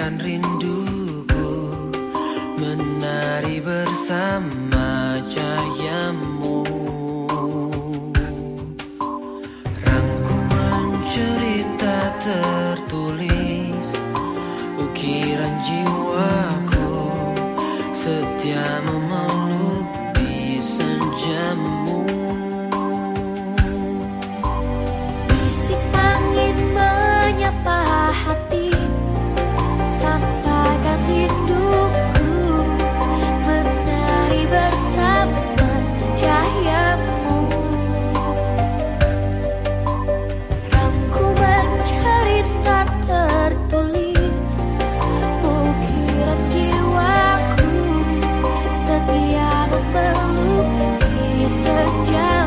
ukiran rinduku menari bersama cahayamu Yeah.